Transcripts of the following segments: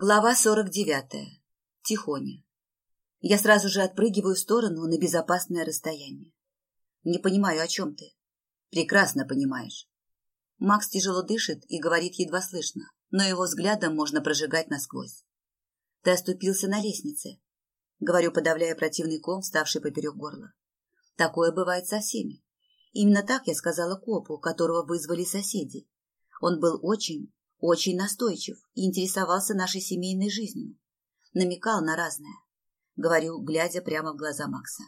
Глава сорок девятая. Тихоня. Я сразу же отпрыгиваю в сторону на безопасное расстояние. Не понимаю, о чем ты. Прекрасно понимаешь. Макс тяжело дышит и говорит едва слышно, но его взглядом можно прожигать насквозь. Ты оступился на лестнице. Говорю, подавляя противный ком, ставший поперек горла. Такое бывает со всеми. Именно так я сказала копу, которого вызвали соседи. Он был очень, очень настойчив и интересовался нашей семейной жизнью. Намекал на разное. Говорю, глядя прямо в глаза Макса.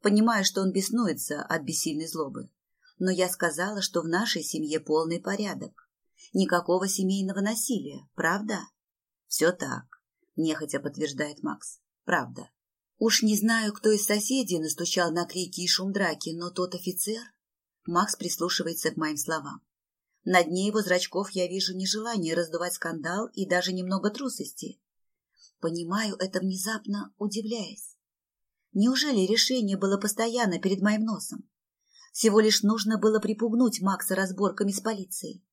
Понимаю, что он беснуется от бессильной злобы. Но я сказала, что в нашей семье полный порядок. Никакого семейного насилия, правда? Все так, нехотя подтверждает Макс. Правда. Уж не знаю, кто из соседей настучал на крики и шум драки, но тот офицер... Макс прислушивается к моим словам. На дне его зрачков я вижу нежелание раздувать скандал и даже немного трусости. Понимаю это внезапно, удивляясь. Неужели решение было постоянно перед моим носом? Всего лишь нужно было припугнуть Макса разборками с полицией.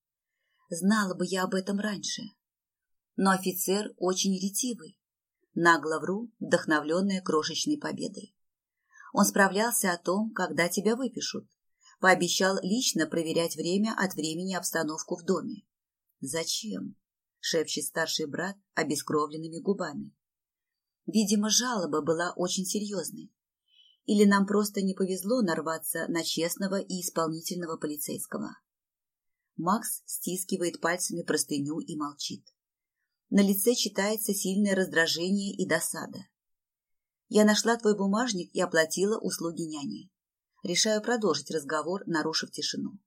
Знала бы я об этом раньше. Но офицер очень ретивый. Нагло вру, вдохновленная крошечной победой. Он справлялся о том, когда тебя выпишут, Пообещал лично проверять время от времени обстановку в доме. «Зачем?» — шепчет старший брат обескровленными губами. Видимо, жалоба была очень серьезной. Или нам просто не повезло нарваться на честного и исполнительного полицейского. Макс стискивает пальцами простыню и молчит. На лице читается сильное раздражение и досада. Я нашла твой бумажник и оплатила услуги няни. Решаю продолжить разговор, нарушив тишину.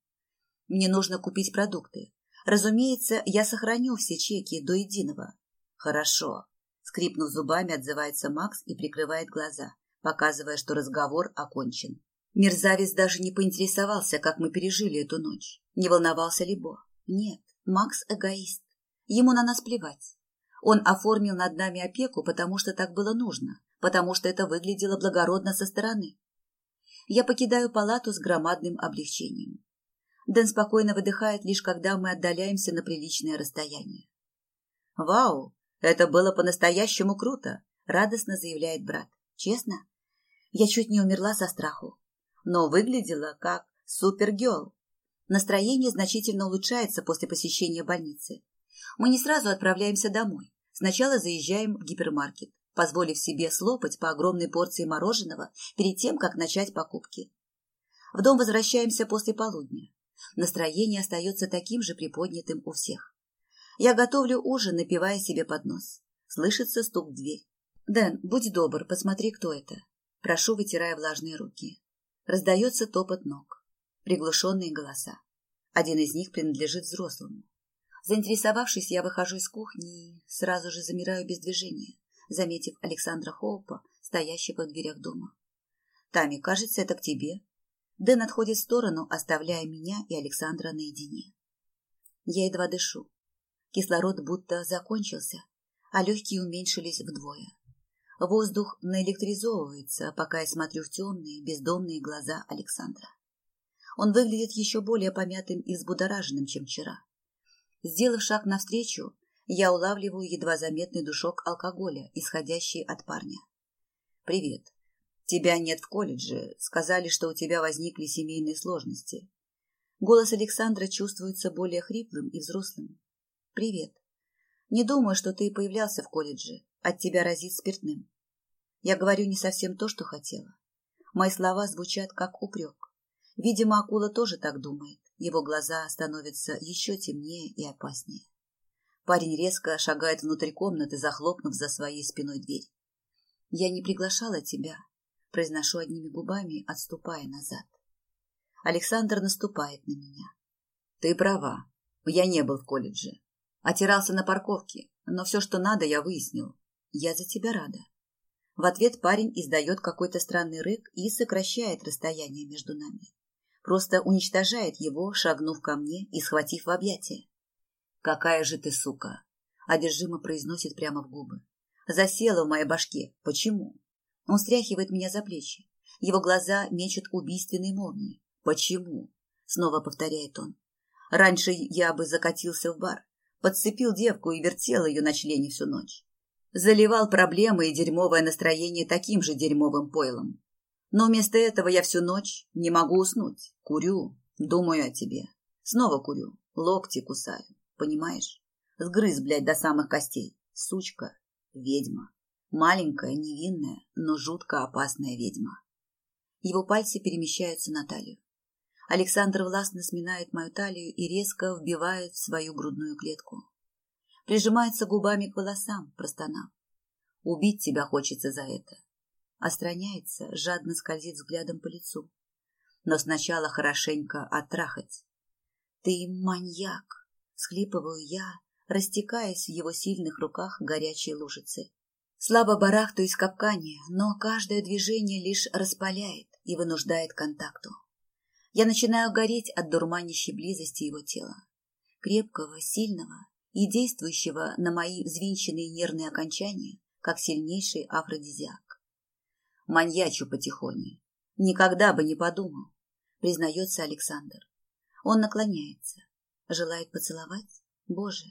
Мне нужно купить продукты. Разумеется, я сохраню все чеки до единого. Хорошо. Скрипнув зубами, отзывается Макс и прикрывает глаза, показывая, что разговор окончен. Мерзавец даже не поинтересовался, как мы пережили эту ночь. Не волновался ли Бо? Нет, Макс эгоист. Ему на нас плевать. Он оформил над нами опеку, потому что так было нужно, потому что это выглядело благородно со стороны я покидаю палату с громадным облегчением. Дэн спокойно выдыхает, лишь когда мы отдаляемся на приличное расстояние. «Вау, это было по-настоящему круто!» — радостно заявляет брат. «Честно? Я чуть не умерла со страху. Но выглядела как супергерл. Настроение значительно улучшается после посещения больницы. Мы не сразу отправляемся домой. Сначала заезжаем в гипермаркет позволив себе слопать по огромной порции мороженого перед тем, как начать покупки. В дом возвращаемся после полудня. Настроение остается таким же приподнятым у всех. Я готовлю ужин, напивая себе под нос. Слышится стук в дверь. «Дэн, будь добр, посмотри, кто это». Прошу, вытирая влажные руки. Раздается топот ног. Приглушенные голоса. Один из них принадлежит взрослому. Заинтересовавшись, я выхожу из кухни и сразу же замираю без движения заметив Александра Хоупа, стоящего в дверях дома. «Тами, кажется, это к тебе». Дэн отходит в сторону, оставляя меня и Александра наедине. Я едва дышу. Кислород будто закончился, а легкие уменьшились вдвое. Воздух наэлектризовывается, пока я смотрю в темные, бездомные глаза Александра. Он выглядит еще более помятым и взбудораженным, чем вчера. Сделав шаг навстречу, я улавливаю едва заметный душок алкоголя, исходящий от парня. «Привет. Тебя нет в колледже. Сказали, что у тебя возникли семейные сложности». Голос Александра чувствуется более хриплым и взрослым. «Привет. Не думаю, что ты появлялся в колледже. От тебя разит спиртным. Я говорю не совсем то, что хотела. Мои слова звучат как упрек. Видимо, акула тоже так думает. Его глаза становятся еще темнее и опаснее. Парень резко шагает внутрь комнаты, захлопнув за своей спиной дверь. «Я не приглашала тебя», — произношу одними губами, отступая назад. Александр наступает на меня. «Ты права. Я не был в колледже. Отирался на парковке, но все, что надо, я выяснил. Я за тебя рада». В ответ парень издает какой-то странный рык и сокращает расстояние между нами. Просто уничтожает его, шагнув ко мне и схватив в объятия. «Какая же ты сука!» — одержимо произносит прямо в губы. «Засела в моей башке. Почему?» Он стряхивает меня за плечи. Его глаза мечут убийственные молнии. «Почему?» — снова повторяет он. «Раньше я бы закатился в бар. Подцепил девку и вертел ее на члене всю ночь. Заливал проблемы и дерьмовое настроение таким же дерьмовым пойлом. Но вместо этого я всю ночь не могу уснуть. Курю, думаю о тебе. Снова курю, локти кусаю, понимаешь? Сгрыз, блядь, до самых костей. Сучка, ведьма. Маленькая, невинная, но жутко опасная ведьма. Его пальцы перемещаются на талию. Александр властно сминает мою талию и резко вбивает в свою грудную клетку. Прижимается губами к волосам, простонав. Убить тебя хочется за это. Остраняется, жадно скользит взглядом по лицу. Но сначала хорошенько оттрахать. Ты маньяк, схлипываю я, растекаясь в его сильных руках горячей лужицей. Слабо барахтаюсь в капкане, но каждое движение лишь распаляет и вынуждает контакту. Я начинаю гореть от дурманящей близости его тела. Крепкого, сильного и действующего на мои взвинченные нервные окончания, как сильнейший афродизиак. Маньячу потихоньку. Никогда бы не подумал, признается Александр. Он наклоняется, желает поцеловать. Боже,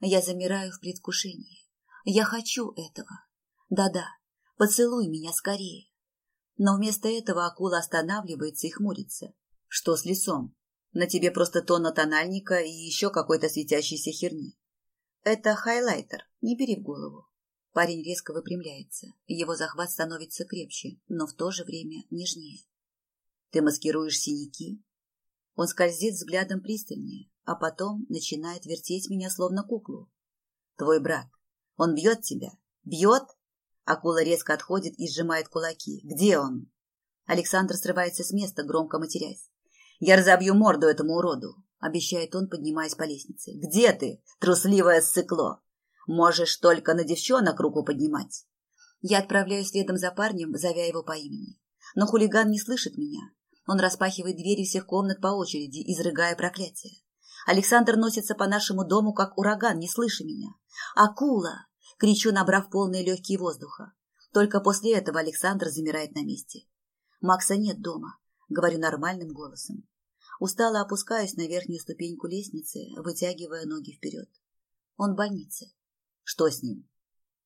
я замираю в предвкушении. Я хочу этого. Да-да, поцелуй меня скорее. Но вместо этого акула останавливается и хмурится. Что с лицом? На тебе просто тонна тональника и еще какой-то светящейся херни. Это хайлайтер, не бери в голову. Парень резко выпрямляется. Его захват становится крепче, но в то же время нежнее. Ты маскируешь синяки? Он скользит взглядом пристальнее, а потом начинает вертеть меня словно куклу. Твой брат. Он бьет тебя? Бьет? Акула резко отходит и сжимает кулаки. «Где он?» Александр срывается с места, громко матерясь. «Я разобью морду этому уроду», — обещает он, поднимаясь по лестнице. «Где ты, трусливое ссыкло? Можешь только на девчонок руку поднимать». Я отправляюсь следом за парнем, зовя его по имени. Но хулиган не слышит меня. Он распахивает двери всех комнат по очереди, изрыгая проклятие. Александр носится по нашему дому, как ураган, не слыша меня. «Акула! Кричу, набрав полные легкие воздуха. Только после этого Александр замирает на месте. Макса нет дома, говорю нормальным голосом. Устало опускаюсь на верхнюю ступеньку лестницы, вытягивая ноги вперед. Он в больнице. Что с ним?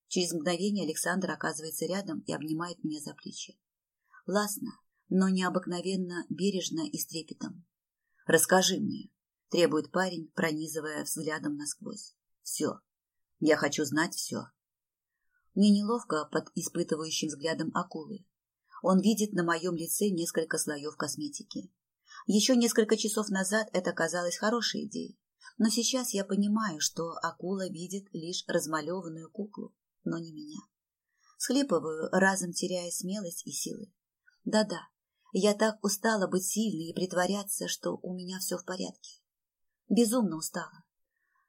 Через мгновение Александр оказывается рядом и обнимает меня за плечи. Властно, но необыкновенно бережно и с трепетом. «Расскажи мне», — требует парень, пронизывая взглядом насквозь. «Все, я хочу знать все. Мне неловко под испытывающим взглядом акулы. Он видит на моем лице несколько слоев косметики. Еще несколько часов назад это казалось хорошей идеей, но сейчас я понимаю, что акула видит лишь размалеванную куклу, но не меня. Схлипываю, разом теряя смелость и силы. Да-да, я так устала быть сильной и притворяться, что у меня все в порядке. Безумно устала.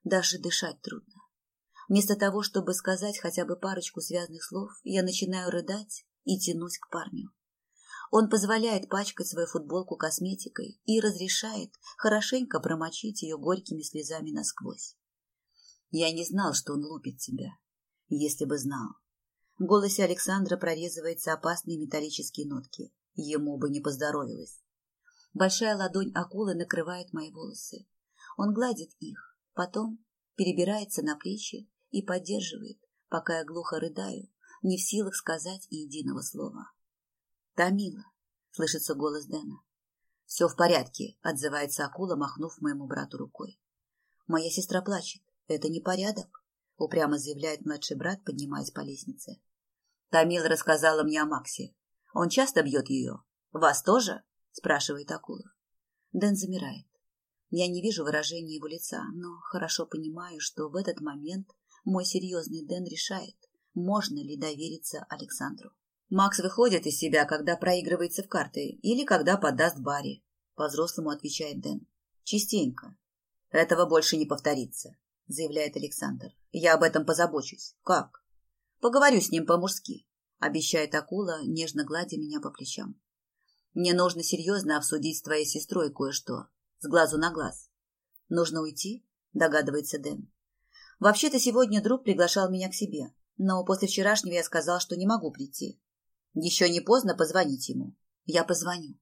Даже дышать трудно. Вместо того, чтобы сказать хотя бы парочку связанных слов, я начинаю рыдать и тянусь к парню. Он позволяет пачкать свою футболку косметикой и разрешает хорошенько промочить ее горькими слезами насквозь. Я не знал, что он лупит тебя. Если бы знал. В голосе Александра прорезываются опасные металлические нотки. Ему бы не поздоровилось. Большая ладонь акулы накрывает мои волосы. Он гладит их, потом перебирается на плечи и поддерживает, пока я глухо рыдаю, не в силах сказать и единого слова. «Тамила!» — слышится голос Дэна. «Все в порядке», — отзывается акула, махнув моему брату рукой. «Моя сестра плачет. Это не порядок», — упрямо заявляет младший брат, поднимаясь по лестнице. Тамила рассказала мне о Максе. Он часто бьет ее. «Вас тоже?» — спрашивает акула. Дэн замирает. Я не вижу выражения его лица, но хорошо понимаю, что в этот момент мой серьезный Дэн решает, можно ли довериться Александру. Макс выходит из себя, когда проигрывается в карты или когда подаст Барри. По-взрослому отвечает Дэн. Частенько. Этого больше не повторится, заявляет Александр. Я об этом позабочусь. Как? Поговорю с ним по-мужски, обещает акула, нежно гладя меня по плечам. Мне нужно серьезно обсудить с твоей сестрой кое-что, с глазу на глаз. Нужно уйти, догадывается Дэн. Вообще-то сегодня друг приглашал меня к себе, но после вчерашнего я сказал, что не могу прийти. Еще не поздно позвонить ему. Я позвоню.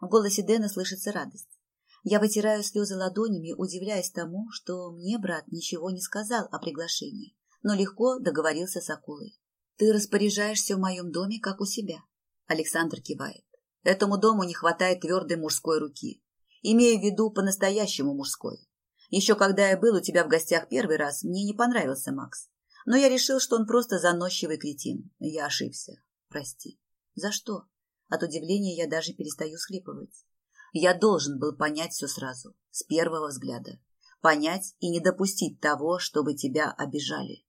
В голосе Дэна слышится радость. Я вытираю слезы ладонями, удивляясь тому, что мне брат ничего не сказал о приглашении, но легко договорился с акулой. Ты распоряжаешься в моем доме, как у себя. Александр кивает. Этому дому не хватает твердой мужской руки. Имею в виду по-настоящему мужской. Еще когда я был у тебя в гостях первый раз, мне не понравился Макс. Но я решил, что он просто заносчивый кретин. Я ошибся. Прости. За что? От удивления я даже перестаю схлипывать. Я должен был понять все сразу, с первого взгляда. Понять и не допустить того, чтобы тебя обижали.